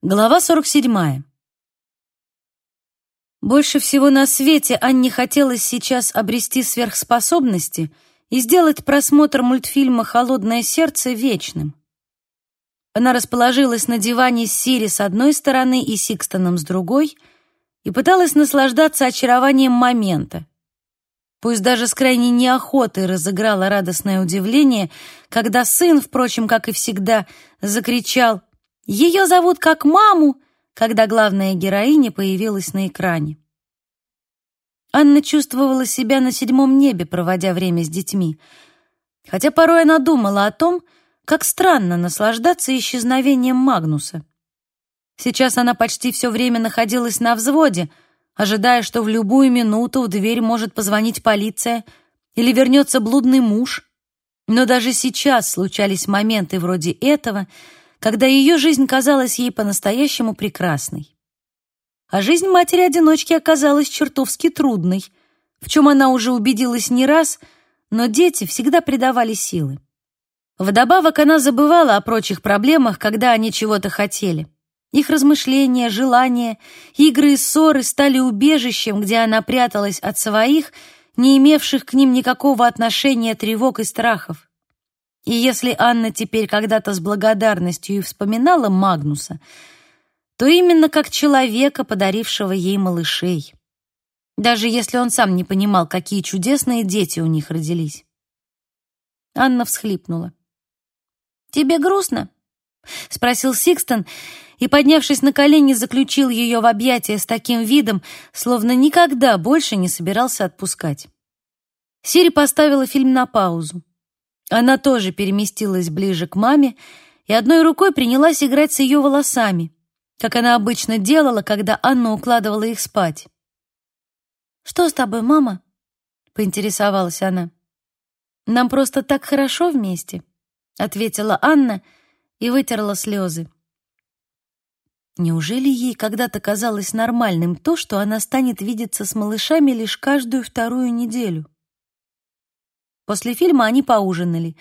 Глава 47. Больше всего на свете Анне хотелось сейчас обрести сверхспособности и сделать просмотр мультфильма «Холодное сердце» вечным. Она расположилась на диване с Сири с одной стороны и Сикстоном с другой и пыталась наслаждаться очарованием момента. Пусть даже с крайней неохотой разыграла радостное удивление, когда сын, впрочем, как и всегда, закричал ее зовут как маму, когда главная героиня появилась на экране. Анна чувствовала себя на седьмом небе, проводя время с детьми. Хотя порой она думала о том, как странно наслаждаться исчезновением Магнуса. Сейчас она почти все время находилась на взводе, ожидая, что в любую минуту в дверь может позвонить полиция или вернется блудный муж. Но даже сейчас случались моменты вроде этого — когда ее жизнь казалась ей по-настоящему прекрасной. А жизнь матери-одиночки оказалась чертовски трудной, в чем она уже убедилась не раз, но дети всегда придавали силы. Вдобавок она забывала о прочих проблемах, когда они чего-то хотели. Их размышления, желания, игры и ссоры стали убежищем, где она пряталась от своих, не имевших к ним никакого отношения тревог и страхов. И если Анна теперь когда-то с благодарностью и вспоминала Магнуса, то именно как человека, подарившего ей малышей. Даже если он сам не понимал, какие чудесные дети у них родились. Анна всхлипнула. «Тебе грустно?» — спросил Сикстон, и, поднявшись на колени, заключил ее в объятия с таким видом, словно никогда больше не собирался отпускать. Сири поставила фильм на паузу. Она тоже переместилась ближе к маме и одной рукой принялась играть с ее волосами, как она обычно делала, когда Анна укладывала их спать. «Что с тобой, мама?» — поинтересовалась она. «Нам просто так хорошо вместе», — ответила Анна и вытерла слезы. Неужели ей когда-то казалось нормальным то, что она станет видеться с малышами лишь каждую вторую неделю? После фильма они поужинали.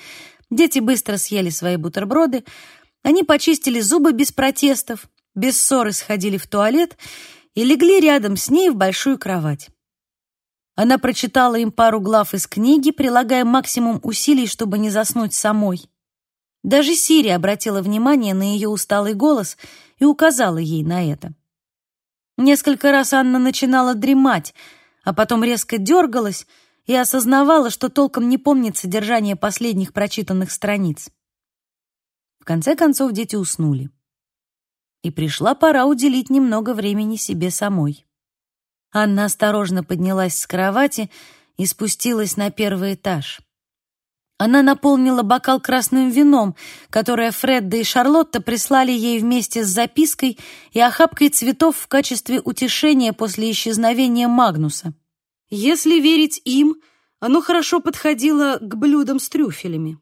Дети быстро съели свои бутерброды. Они почистили зубы без протестов, без ссоры сходили в туалет и легли рядом с ней в большую кровать. Она прочитала им пару глав из книги, прилагая максимум усилий, чтобы не заснуть самой. Даже Сири обратила внимание на ее усталый голос и указала ей на это. Несколько раз Анна начинала дремать, а потом резко дергалась, и осознавала, что толком не помнит содержание последних прочитанных страниц. В конце концов дети уснули. И пришла пора уделить немного времени себе самой. Анна осторожно поднялась с кровати и спустилась на первый этаж. Она наполнила бокал красным вином, которое Фредда и Шарлотта прислали ей вместе с запиской и охапкой цветов в качестве утешения после исчезновения Магнуса. Если верить им, оно хорошо подходило к блюдам с трюфелями.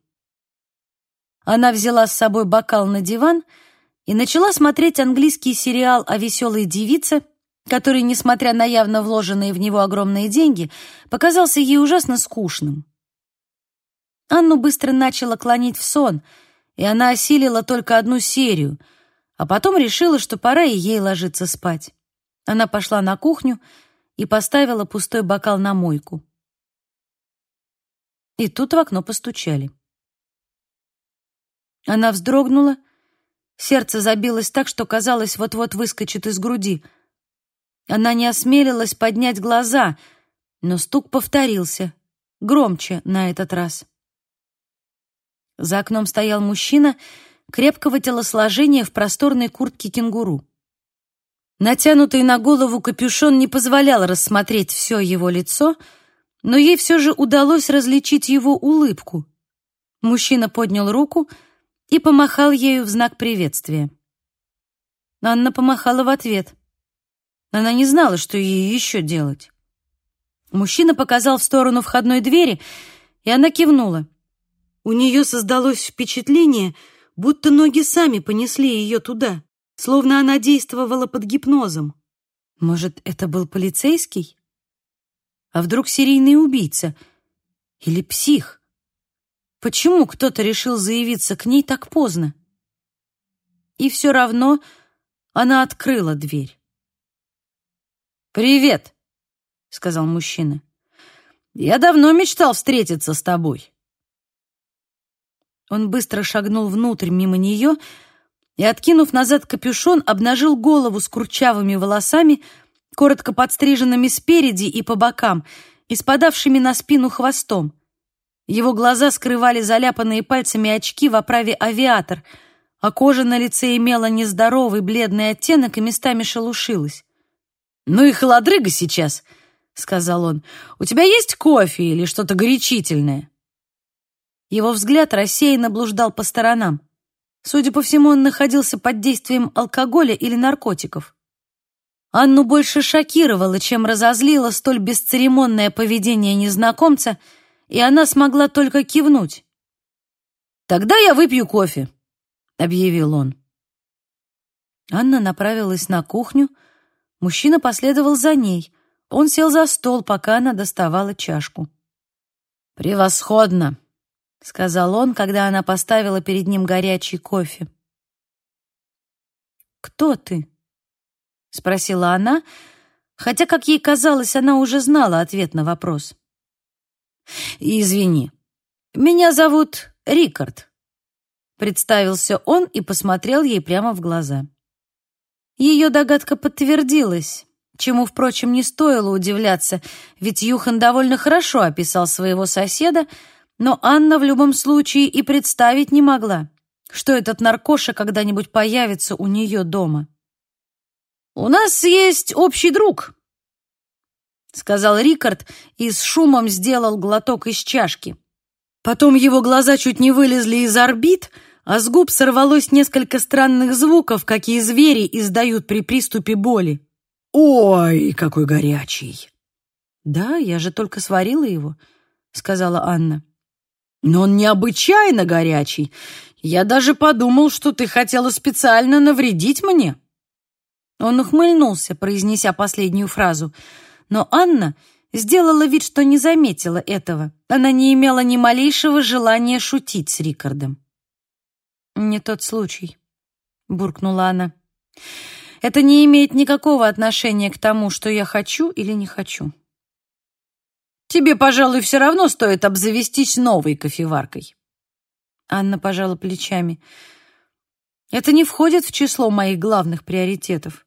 Она взяла с собой бокал на диван и начала смотреть английский сериал о веселой девице, который, несмотря на явно вложенные в него огромные деньги, показался ей ужасно скучным. Анну быстро начала клонить в сон, и она осилила только одну серию, а потом решила, что пора и ей ложиться спать. Она пошла на кухню и поставила пустой бокал на мойку. И тут в окно постучали. Она вздрогнула, сердце забилось так, что казалось, вот-вот выскочит из груди. Она не осмелилась поднять глаза, но стук повторился, громче на этот раз. За окном стоял мужчина крепкого телосложения в просторной куртке кенгуру. Натянутый на голову капюшон не позволял рассмотреть все его лицо, но ей все же удалось различить его улыбку. Мужчина поднял руку и помахал ею в знак приветствия. Анна помахала в ответ. Она не знала, что ей еще делать. Мужчина показал в сторону входной двери, и она кивнула. У нее создалось впечатление, будто ноги сами понесли ее туда словно она действовала под гипнозом. Может, это был полицейский? А вдруг серийный убийца? Или псих? Почему кто-то решил заявиться к ней так поздно? И все равно она открыла дверь. «Привет», — сказал мужчина. «Я давно мечтал встретиться с тобой». Он быстро шагнул внутрь мимо нее и, откинув назад капюшон, обнажил голову с курчавыми волосами, коротко подстриженными спереди и по бокам, и спадавшими на спину хвостом. Его глаза скрывали заляпанные пальцами очки в оправе авиатор, а кожа на лице имела нездоровый бледный оттенок и местами шелушилась. «Ну и холодрыга сейчас», — сказал он. «У тебя есть кофе или что-то горячительное?» Его взгляд рассеянно блуждал по сторонам. Судя по всему, он находился под действием алкоголя или наркотиков. Анну больше шокировало, чем разозлило столь бесцеремонное поведение незнакомца, и она смогла только кивнуть. «Тогда я выпью кофе», — объявил он. Анна направилась на кухню, мужчина последовал за ней. Он сел за стол, пока она доставала чашку. «Превосходно!» — сказал он, когда она поставила перед ним горячий кофе. «Кто ты?» — спросила она, хотя, как ей казалось, она уже знала ответ на вопрос. «Извини, меня зовут Рикард», — представился он и посмотрел ей прямо в глаза. Ее догадка подтвердилась, чему, впрочем, не стоило удивляться, ведь Юхан довольно хорошо описал своего соседа, но Анна в любом случае и представить не могла, что этот наркоша когда-нибудь появится у нее дома. «У нас есть общий друг», — сказал Рикард и с шумом сделал глоток из чашки. Потом его глаза чуть не вылезли из орбит, а с губ сорвалось несколько странных звуков, какие звери издают при приступе боли. «Ой, какой горячий!» «Да, я же только сварила его», — сказала Анна. Но он необычайно горячий. Я даже подумал, что ты хотела специально навредить мне. Он ухмыльнулся, произнеся последнюю фразу, но Анна сделала вид, что не заметила этого. Она не имела ни малейшего желания шутить с Рикардом. «Не тот случай», — буркнула она. «Это не имеет никакого отношения к тому, что я хочу или не хочу». Тебе, пожалуй, все равно стоит обзавестись новой кофеваркой. Анна пожала плечами. Это не входит в число моих главных приоритетов.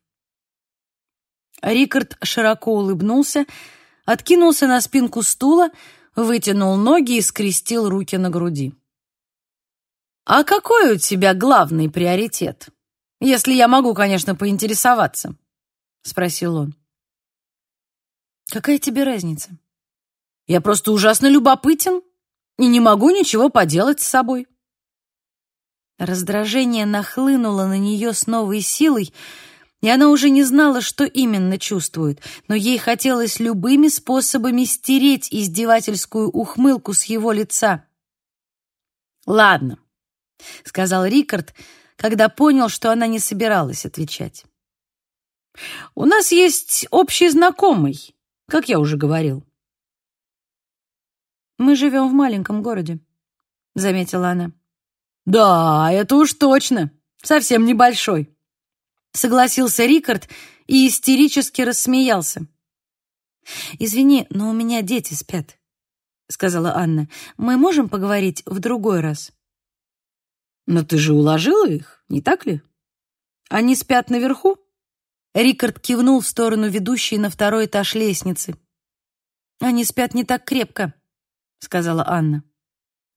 Рикард широко улыбнулся, откинулся на спинку стула, вытянул ноги и скрестил руки на груди. «А какой у тебя главный приоритет? Если я могу, конечно, поинтересоваться», — спросил он. «Какая тебе разница?» Я просто ужасно любопытен и не могу ничего поделать с собой. Раздражение нахлынуло на нее с новой силой, и она уже не знала, что именно чувствует, но ей хотелось любыми способами стереть издевательскую ухмылку с его лица. «Ладно», — сказал Рикард, когда понял, что она не собиралась отвечать. «У нас есть общий знакомый, как я уже говорил. «Мы живем в маленьком городе», — заметила она. «Да, это уж точно. Совсем небольшой», — согласился Рикард и истерически рассмеялся. «Извини, но у меня дети спят», — сказала Анна. «Мы можем поговорить в другой раз?» «Но ты же уложила их, не так ли? Они спят наверху?» Рикард кивнул в сторону ведущей на второй этаж лестницы. «Они спят не так крепко», — сказала Анна.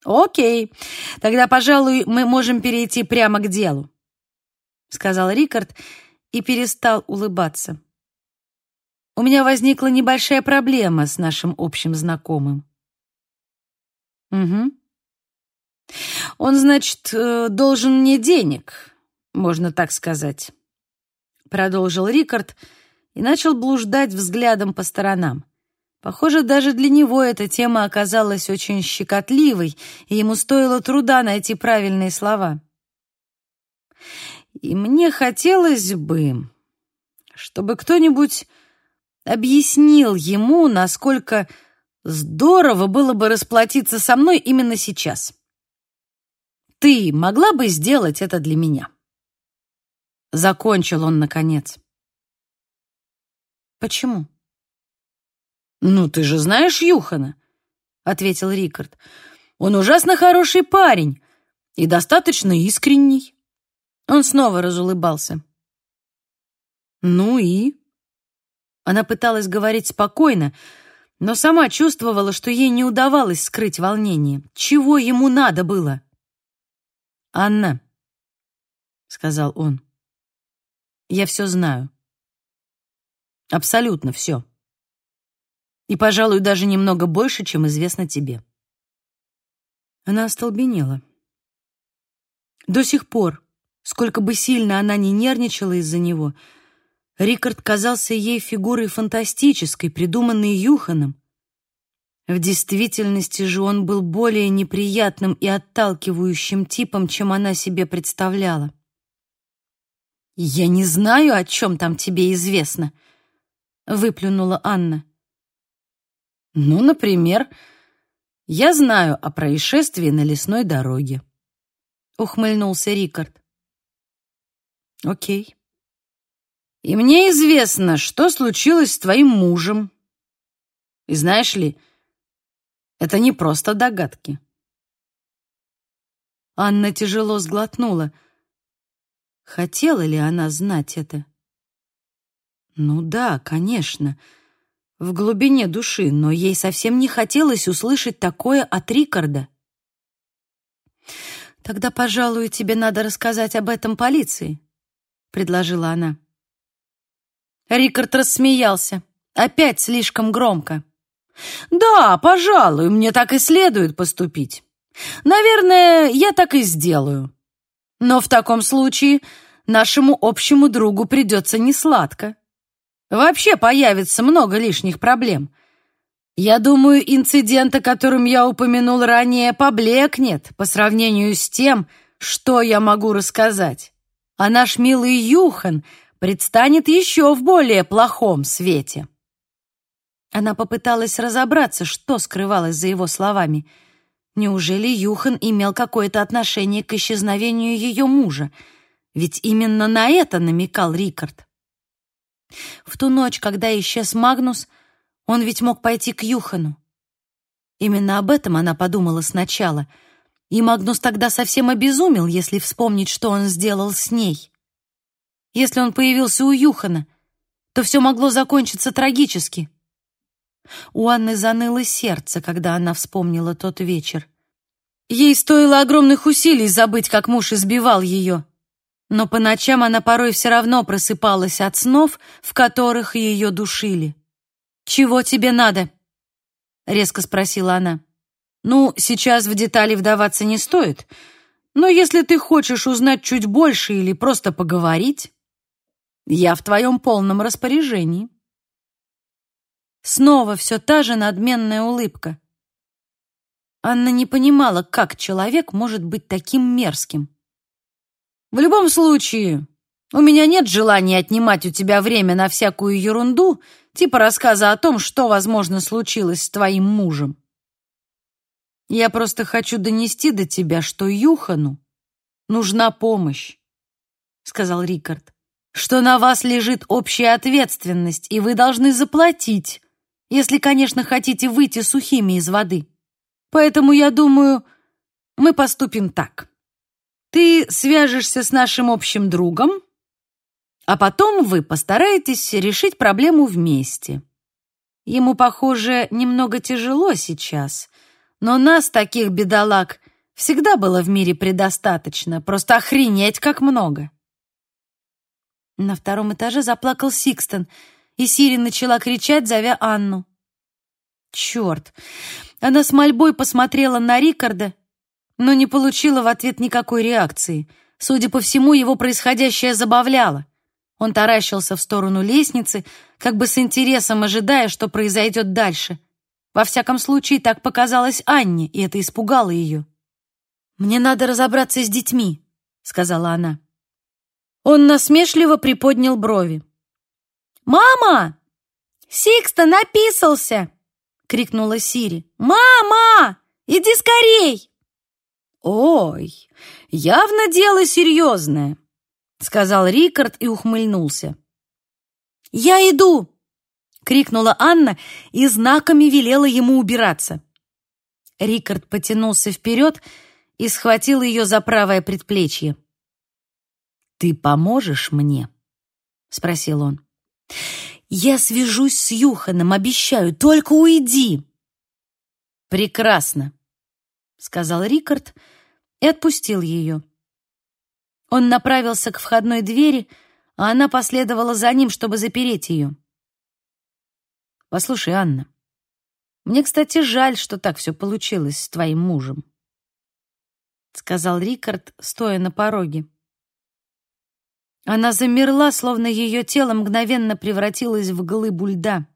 «Окей, тогда, пожалуй, мы можем перейти прямо к делу», — сказал Рикард и перестал улыбаться. «У меня возникла небольшая проблема с нашим общим знакомым». «Угу. Он, значит, э, должен мне денег, можно так сказать», — продолжил Рикард и начал блуждать взглядом по сторонам. Похоже, даже для него эта тема оказалась очень щекотливой, и ему стоило труда найти правильные слова. И мне хотелось бы, чтобы кто-нибудь объяснил ему, насколько здорово было бы расплатиться со мной именно сейчас. Ты могла бы сделать это для меня? Закончил он, наконец. Почему? «Ну, ты же знаешь Юхана», — ответил Рикард. «Он ужасно хороший парень и достаточно искренний». Он снова разулыбался. «Ну и?» Она пыталась говорить спокойно, но сама чувствовала, что ей не удавалось скрыть волнение. Чего ему надо было? «Анна», — сказал он, — «я все знаю. Абсолютно все. И, пожалуй, даже немного больше, чем известно тебе». Она остолбенела. До сих пор, сколько бы сильно она ни нервничала из-за него, — Рикард казался ей фигурой фантастической, придуманной Юханом. В действительности же он был более неприятным и отталкивающим типом, чем она себе представляла. «Я не знаю, о чем там тебе известно», — выплюнула Анна. «Ну, например, я знаю о происшествии на лесной дороге», — ухмыльнулся Рикард. «Окей. И мне известно, что случилось с твоим мужем. И знаешь ли, это не просто догадки. Анна тяжело сглотнула. Хотела ли она знать это? Ну да, конечно, в глубине души, но ей совсем не хотелось услышать такое от Рикарда. «Тогда, пожалуй, тебе надо рассказать об этом полиции», — предложила она. Рикард рассмеялся. Опять слишком громко. «Да, пожалуй, мне так и следует поступить. Наверное, я так и сделаю. Но в таком случае нашему общему другу придется несладко. Вообще появится много лишних проблем. Я думаю, инцидент, о котором я упомянул ранее, поблекнет по сравнению с тем, что я могу рассказать. А наш милый Юхан предстанет еще в более плохом свете. Она попыталась разобраться, что скрывалось за его словами. Неужели Юхан имел какое-то отношение к исчезновению ее мужа? Ведь именно на это намекал Рикард. В ту ночь, когда исчез Магнус, он ведь мог пойти к Юхану. Именно об этом она подумала сначала. И Магнус тогда совсем обезумел, если вспомнить, что он сделал с ней. Если он появился у Юхана, то все могло закончиться трагически. У Анны заныло сердце, когда она вспомнила тот вечер. Ей стоило огромных усилий забыть, как муж избивал ее. Но по ночам она порой все равно просыпалась от снов, в которых ее душили. «Чего тебе надо?» — резко спросила она. «Ну, сейчас в детали вдаваться не стоит, но если ты хочешь узнать чуть больше или просто поговорить...» Я в твоем полном распоряжении. Снова все та же надменная улыбка. Анна не понимала, как человек может быть таким мерзким. В любом случае, у меня нет желания отнимать у тебя время на всякую ерунду, типа рассказа о том, что, возможно, случилось с твоим мужем. Я просто хочу донести до тебя, что Юхану нужна помощь, сказал Рикард что на вас лежит общая ответственность, и вы должны заплатить, если, конечно, хотите выйти сухими из воды. Поэтому, я думаю, мы поступим так. Ты свяжешься с нашим общим другом, а потом вы постараетесь решить проблему вместе. Ему, похоже, немного тяжело сейчас, но нас, таких бедолаг, всегда было в мире предостаточно, просто охренеть как много. На втором этаже заплакал Сикстон, и Сири начала кричать, зовя Анну. Черт! Она с мольбой посмотрела на Рикарда, но не получила в ответ никакой реакции. Судя по всему, его происходящее забавляло. Он таращился в сторону лестницы, как бы с интересом ожидая, что произойдет дальше. Во всяком случае, так показалось Анне, и это испугало ее. «Мне надо разобраться с детьми», — сказала она. Он насмешливо приподнял брови. «Мама! Сикста написался!» — крикнула Сири. «Мама! Иди скорей!» «Ой, явно дело серьезное!» сказал Рикард и ухмыльнулся. «Я иду!» — крикнула Анна и знаками велела ему убираться. Рикард потянулся вперед и схватил ее за правое предплечье. «Ты поможешь мне?» — спросил он. «Я свяжусь с Юханом, обещаю, только уйди!» «Прекрасно!» — сказал Рикард и отпустил ее. Он направился к входной двери, а она последовала за ним, чтобы запереть ее. «Послушай, Анна, мне, кстати, жаль, что так все получилось с твоим мужем», — сказал Рикард, стоя на пороге. Она замерла, словно ее тело мгновенно превратилось в глыбу льда.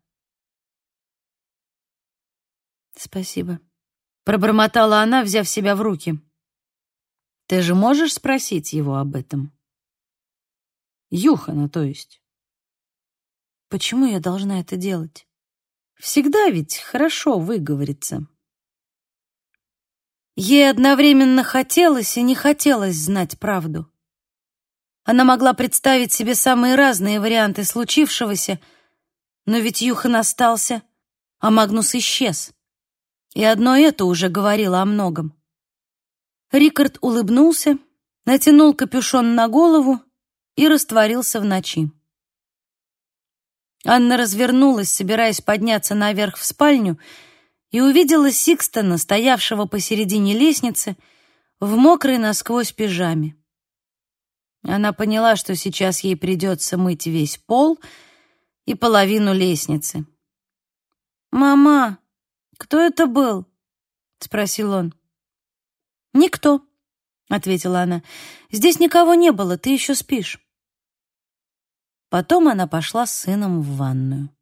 «Спасибо», — пробормотала она, взяв себя в руки. «Ты же можешь спросить его об этом?» «Юхана, то есть». «Почему я должна это делать?» «Всегда ведь хорошо выговориться». Ей одновременно хотелось и не хотелось знать правду. Она могла представить себе самые разные варианты случившегося, но ведь Юхан остался, а Магнус исчез. И одно это уже говорило о многом. Рикард улыбнулся, натянул капюшон на голову и растворился в ночи. Анна развернулась, собираясь подняться наверх в спальню, и увидела Сикстона, стоявшего посередине лестницы, в мокрой насквозь пижаме. Она поняла, что сейчас ей придется мыть весь пол и половину лестницы. «Мама, кто это был?» — спросил он. «Никто», — ответила она. «Здесь никого не было, ты еще спишь». Потом она пошла с сыном в ванную.